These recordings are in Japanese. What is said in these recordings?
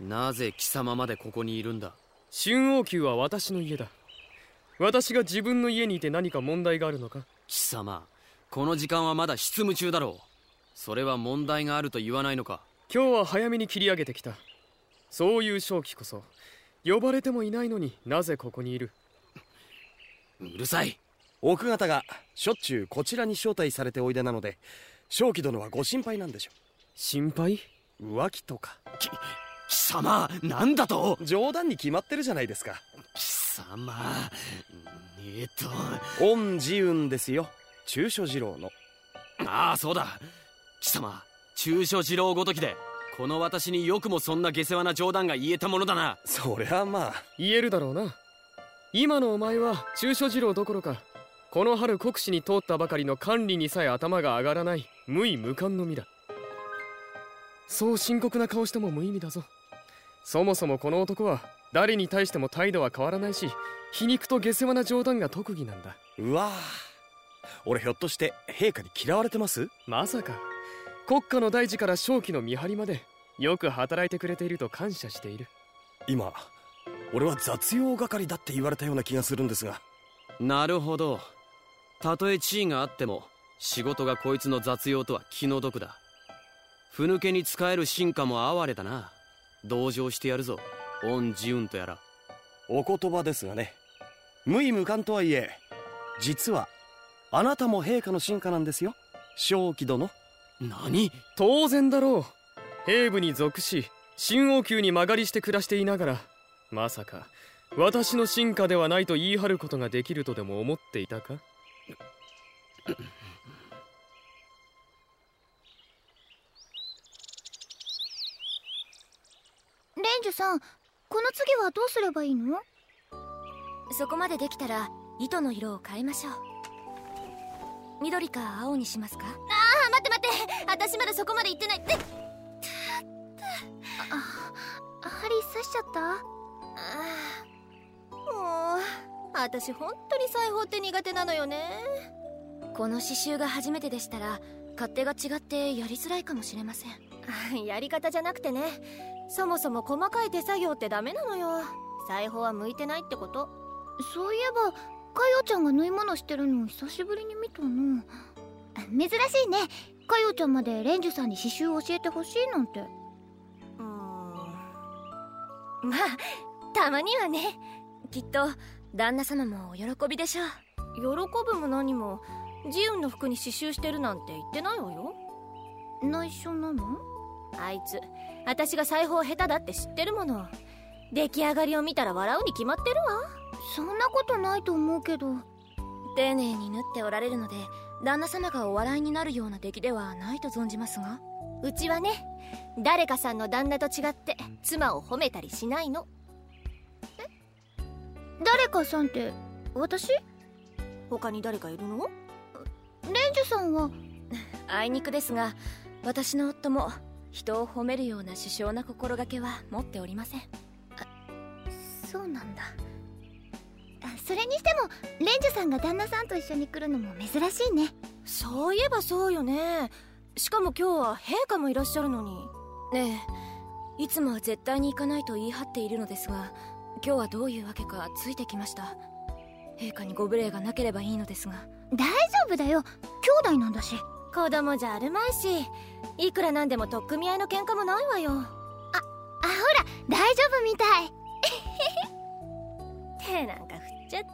なぜ貴様までここにいるんだ？春王宮は私の家だ。私が自分の家にいて何か問題があるのか？貴様この時間はまだ執務中だろう。それは問題があると言わないのか？今日は早めに切り上げてきた。そういう正気こそ呼ばれてもいないのになぜここにいる？うるさい。奥方がしょっちゅうこちらに招待されておいでなので正気殿はご心配なんでしょ心配？浮気とか。き貴様なんだと？冗談に決まってるじゃないですか。貴様えっと。御自運ですよ。中所次郎の。ああそうだ。貴様中所次郎ごときでこの私によくもそんな下世話な冗談が言えたものだな。そりゃまあ。言えるだろうな。今のお前は中所次郎どころかこの春国試に通ったばかりの管理にさえ頭が上がらない無意無感の身だそう深刻な顔しても無意味だぞ。そもそもこの男は誰に対しても態度は変わらないし皮肉と下世話な冗談が特技なんだ。うわ俺ひょっとして陛下に嫌われてます？まさか。国家の大事から正気の見張りまでよく働いてくれていると感謝している。今俺は雑用係だって言われたような気がするんですが。なるほど。たとえ地位があっても仕事がこいつの雑用とは気の毒だふぬけに使える進化も哀れだな。同情してやるぞ。御自運とやら。お言葉ですがね。無意無感とはいえ実はあなたも陛下の進化なんですよ。正気殿。何？当然だろう。兵部に属し新王宮に間借りして暮らしていながらまさか私の進化ではないと言い張ることができるとでも思っていたか？さんこの次はどうすればいいの？そこまでできたら糸の色を変えましょう。緑か青にしますか？ああ待って待って。私まだそこまで行ってない。ってあ針刺しちゃった？もう私本当に裁縫って苦手なのよね。この刺繍が初めてでしたら勝手が違ってやりづらいかもしれません。やり方じゃなくてねそもそも細かい手作業ってダメなのよ。裁縫は向いてないってこと。そういえばかよちゃんが縫い物してるの久しぶりに見たの珍しいね。かよちゃんまでレンジュさんに刺繍を教えてほしいなんて。うーん。まあたまにはね。きっと旦那様もお喜びでしょう。喜ぶも何も。ジウンの服に刺繍してるなんて言ってないわよ。内緒なの？あいつ私が裁縫下手だって知ってるもの。出来上がりを見たら笑うに決まってるわ。そんなことないと思うけど。丁寧に縫っておられるので旦那様がお笑いになるような出来ではないと存じますが。うちはね誰かさんの旦那と違って妻を褒めたりしないの。え？誰かさんって私？他に誰かいるの？レンジュさんは？あいにくですが私の夫も人を褒めるような殊勝な心がけは持っておりません。そうなんだ。それにしてもレンジュさんが旦那さんと一緒に来るのも珍しいね。そういえばそうよね。しかも今日は陛下もいらっしゃるのに。ええいつもは絶対に行かないと言い張っているのですが今日はどういうわけかついてきました。陛下にご無礼がなければいいのですが。大丈夫だよ。兄弟なんだし子供じゃあるまいしいくらなんでも取っ組み合いの喧嘩もないわよ。ああほら大丈夫みたい。手なんか振っちゃって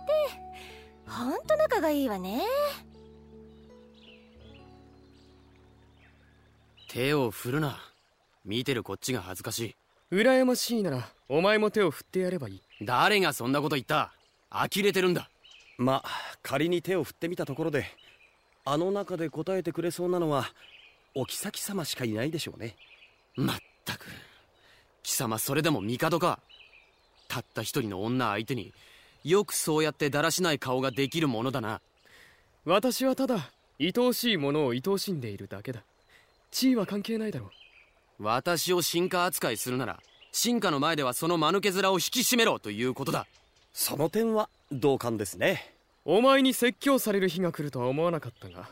ほんと仲がいいわね。手を振るな。見てるこっちが恥ずかしい。羨ましいならお前も手を振ってやればいい。誰がそんなこと言った。呆れてるんだ。ま仮に手を振ってみたところであの中で答えてくれそうなのはお妃様しかいないでしょうね。まったく。貴様それでも帝か。たった一人の女相手によくそうやってだらしない顔ができるものだな。私はただ愛おしいものを愛おしんでいるだけだ。地位は関係ないだろう。私を進化扱いするなら進化の前ではその間抜け面を引き締めろということだ。その点は同感ですねお前に説教される日が来るとは思わなかったが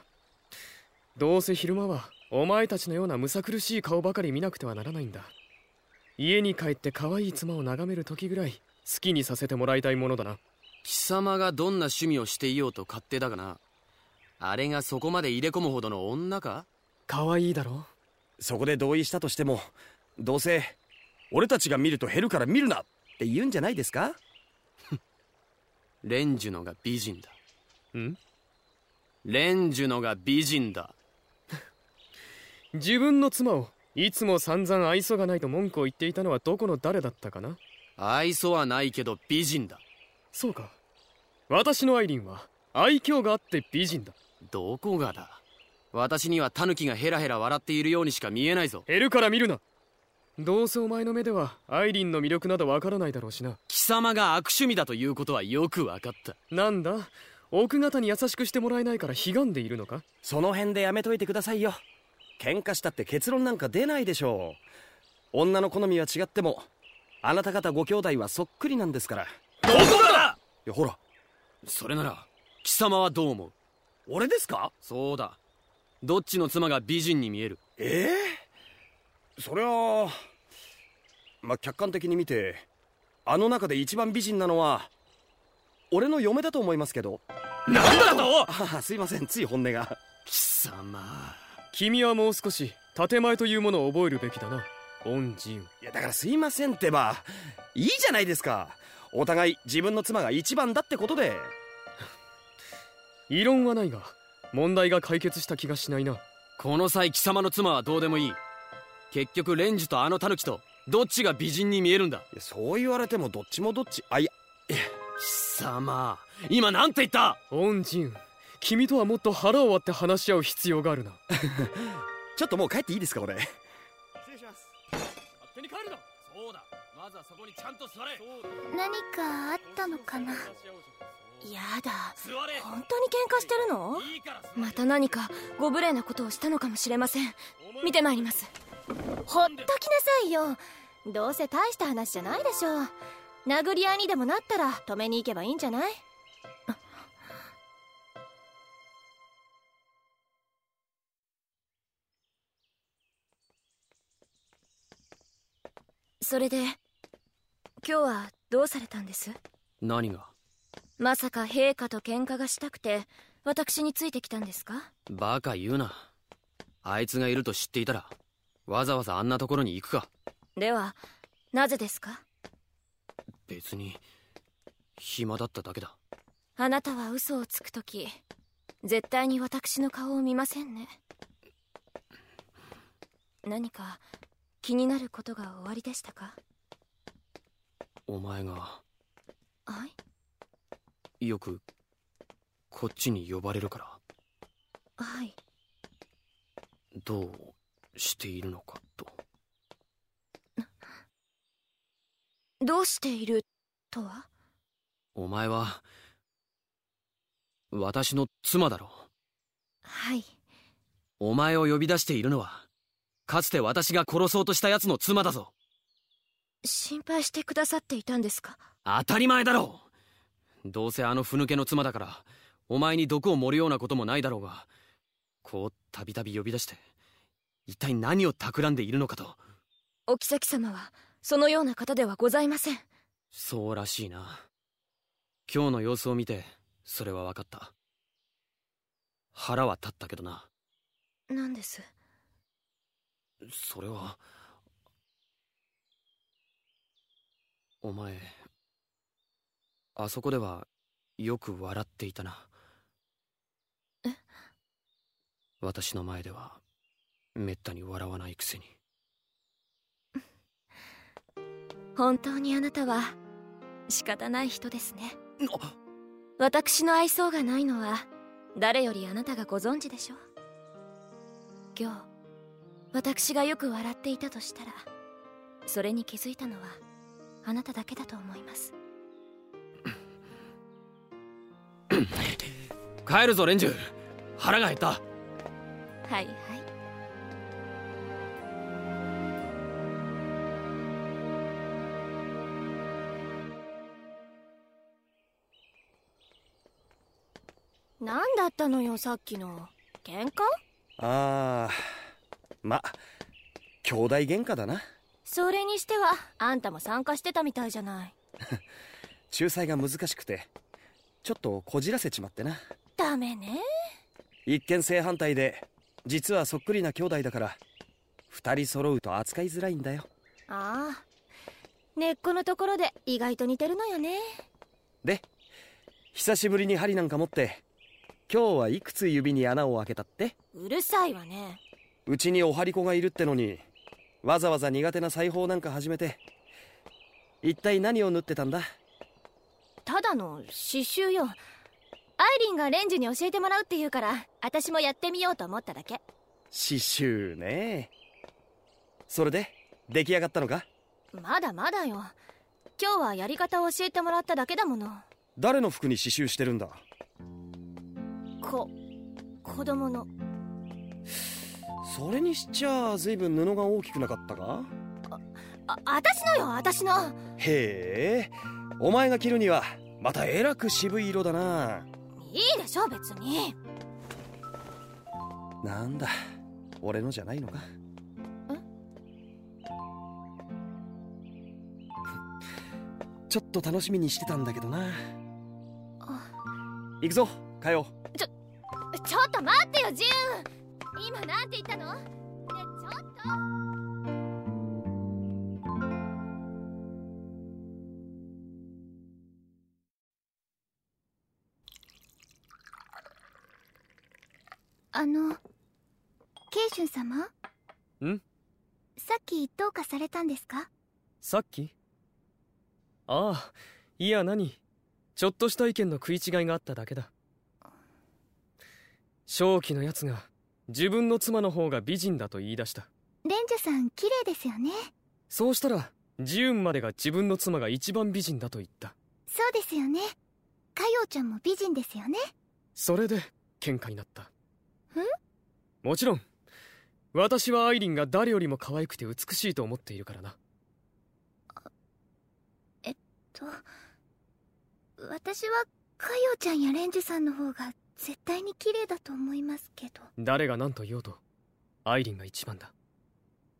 どうせ昼間はお前たちのようなむさ苦しい顔ばかり見なくてはならないんだ。家に帰って可愛い妻を眺める時ぐらい好きにさせてもらいたいものだな。貴様がどんな趣味をしていようと勝手だがなあれがそこまで入れ込むほどの女か？可愛いだろ？そこで同意したとしてもどうせ俺たちが見ると減るから見るなって言うんじゃないですか？レンジュのが美人だ。ん？レンジュのが美人だ。自分の妻をいつも散々愛想がないと文句を言っていたのはどこの誰だったかな？愛想はないけど美人だ。そうか。私のアイリンは愛嬌があって美人だ。どこがだ？私にはタヌキがヘラヘラ笑っているようにしか見えないぞ。減るから見るなどうせお前の目ではアイリンの魅力などわからないだろうしな。貴様が悪趣味だということはよく分かった。なんだ？奥方に優しくしてもらえないから悲願でいるのか？その辺でやめといてくださいよ。喧嘩したって結論なんか出ないでしょう。女の好みは違ってもあなた方ご兄弟はそっくりなんですから。どこがだ！いやほら。それなら貴様はどう思う？俺ですか？そうだ。どっちの妻が美人に見える？ええそりゃあまあ客観的に見てあの中で一番美人なのは俺の嫁だと思いますけど。なんだと！ああすいませんつい本音が。貴様。君はもう少し建前というものを覚えるべきだな。恩人。いやだからすいませんってばいいじゃないですか。お互い自分の妻が一番だってことで。異論はないが問題が解決した気がしないな。この際貴様の妻はどうでもいい。結局レンジとあのタヌキとどっちが美人に見えるんだ？いやそう言われてもどっちもどっち。あいや。貴様今なんて言った？恩人君とはもっと腹を割って話し合う必要があるな。ちょっともう帰っていいですか俺？失礼します。勝手に帰るな。そうだ。まずはそこにちゃんと座れ。何かあったのかな？やだ座れ本当に喧嘩してるの？いいから座れ。また何かご無礼なことをしたのかもしれません。見てまいります。ほっときなさいよどうせ大した話じゃないでしょ殴り合いにでもなったら止めに行けばいいんじゃない？それで今日はどうされたんです？何が？まさか陛下と喧嘩がしたくて私についてきたんですか？バカ言うな。あいつがいると知っていたらわざわざあんなところに行くかではなぜですか？別に暇だっただけだ。あなたは嘘をつくとき絶対に私の顔を見ませんね。何か気になることがおありでしたか？お前がはい？よくこっちに呼ばれるから。はい。どうしているのかとどうしているとは？お前は私の妻だろはい。お前を呼び出しているのはかつて私が殺そうとした奴の妻だぞ。心配してくださっていたんですか？当たり前だろう。どうせあのふぬけの妻だからお前に毒を盛るようなこともないだろうがこうたびたび呼び出して一体何を企んでいるのかと。お妃様はそのような方ではございません。そうらしいな。今日の様子を見てそれは分かった。腹は立ったけどな。何です？それはお前あそこではよく笑っていたな。え？私の前ではめったに笑わないくせに本当にあなたは仕方ない人ですね。私の愛想がないのは誰よりあなたがご存知でしょう？今日私がよく笑っていたとしたらそれに気づいたのはあなただけだと思います。帰るぞレンジュ。腹が減った。はいはいったのよさっきの。喧嘩？ああま兄弟喧嘩だな。それにしてはあんたも参加してたみたいじゃない。仲裁が難しくてちょっとこじらせちまってな。ダメね。一見正反対で実はそっくりな兄弟だから二人揃うと扱いづらいんだよ。ああ根っこのところで意外と似てるのよね。で久しぶりに針なんか持って今日はいくつ指に穴を開けたって？うるさいわね。うちにお針子がいるってのにわざわざ苦手な裁縫なんか始めて。一体何を縫ってたんだ？ただの刺繍よ。アイリンがレンジに教えてもらうって言うから私もやってみようと思っただけ。刺繍ね。それで出来上がったのか？まだまだよ。今日はやり方を教えてもらっただけだもの。誰の服に刺繍してるんだ？こ子供の。それにしちゃ随分布が大きくなかったか？あ私のよ私の。へえ。お前が着るにはまたえらく渋い色だな。いいでしょ別に。なんだ俺のじゃないのか？ちょっと楽しみにしてたんだけどな。行くぞかよちょっと待ってよジュン。今なんて言ったの？ねちょっと。あの慶春様？ん？さっきどうかされたんですか？さっき？ああいや何？ちょっとした意見の食い違いがあっただけだ正気のやつが自分の妻の方が美人だと言い出した。レンジュさん綺麗ですよね。そうしたらジウンまでが自分の妻が一番美人だと言った。そうですよね。カヨちゃんも美人ですよね。それで喧嘩になった。もちろん私はアイリンが誰よりも可愛くて美しいと思っているからな。と私はカヨちゃんやレンジュさんの方が絶対に綺麗だと思いますけど。誰が何と言おうとアイリンが一番だ。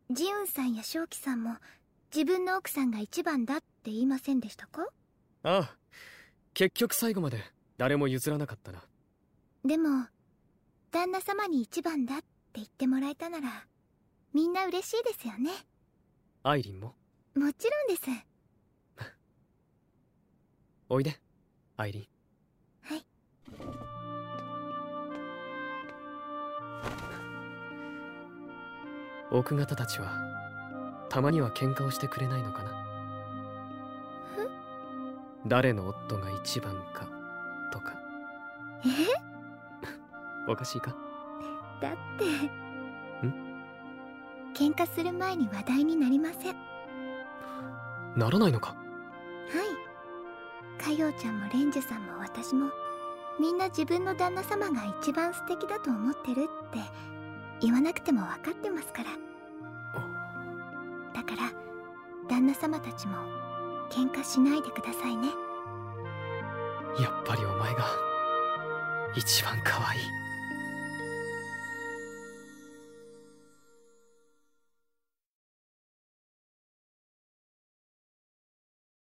ジウンさんやショウキさんも自分の奥さんが一番だって言いませんでしたか？ああ結局最後まで誰も譲らなかったな。でも旦那様に一番だって言ってもらえたならみんな嬉しいですよね。アイリンも？もちろんです。おいでアイリン奥方たちはたまには喧嘩をしてくれないのかな？誰の夫が一番かとか。え？おかしいか？だって。喧嘩する前に話題になりません。はならないのか？い。カヨちゃんもレンジュさんも私もみんな自分の旦那様が一番素敵だと思ってるって言わなくても分かってますから。だから旦那様たちも喧嘩しないでくださいね。やっぱりお前が一番可愛い。